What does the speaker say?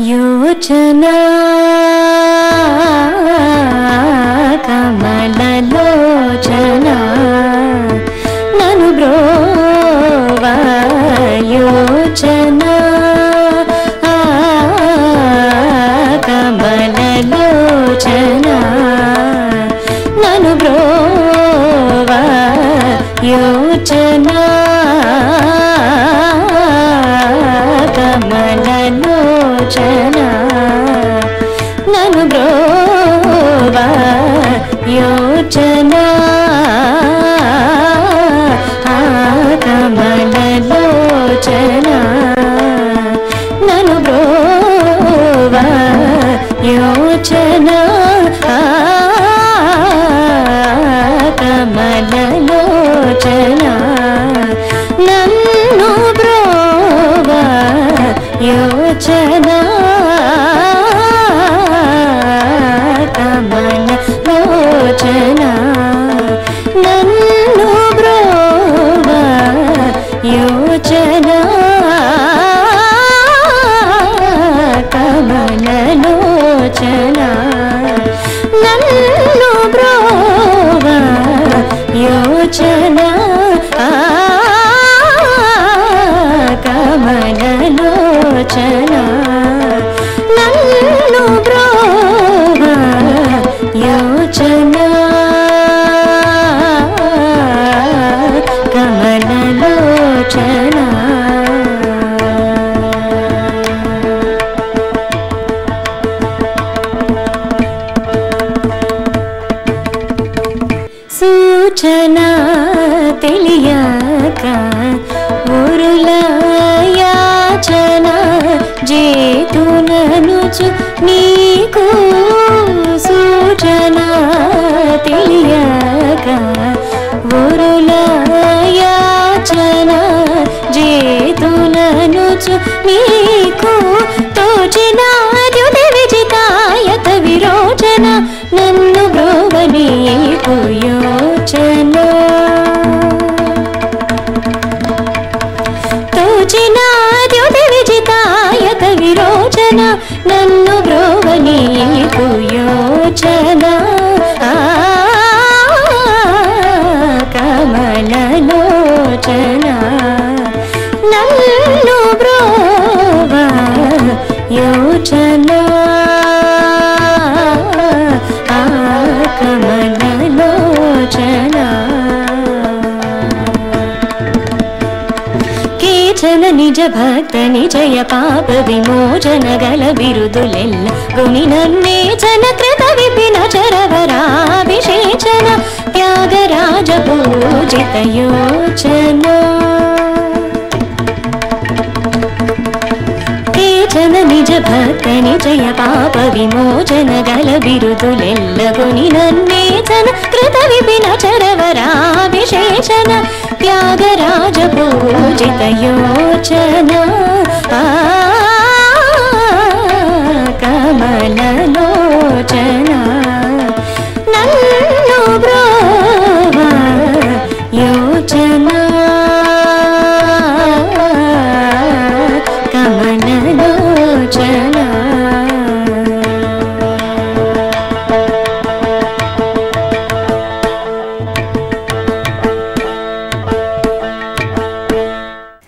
యోచనా కమలలోచనా నను బ్రోవ యోచనా కమలలోచనా నను బ్రోవ యోచనా కమలలోచన నను బ్రోవ యోచన. కమలలోచన నను బ్రోవ యోచనా. యోచన కమలలోచన నన్ను బ్రోవ యోచన. కమలలోచన సూచన తెలియక ఊరులా జేతుననుచు నీకు సూచన తెలియక ఊరుల యాచన జేతుననుచు నీకు తోచినా నన్ను బ్రోవనీకు యోచనా. నిజ భక్త నిజయ పాప విమోచన గల బిరుదులెల్ల. గుని నన్నేచన కృత విపిన చరవరాభిషేచన త్యాగరాజ పూజిత యోచన. కేచన నిజ భక్త నిజయ పాప విమోచన గల బిరుదులెల్ల. నన్నే నన్నేచన కృత విపిన చరవరాభిషేచన त्यागराजपूजितयोचना।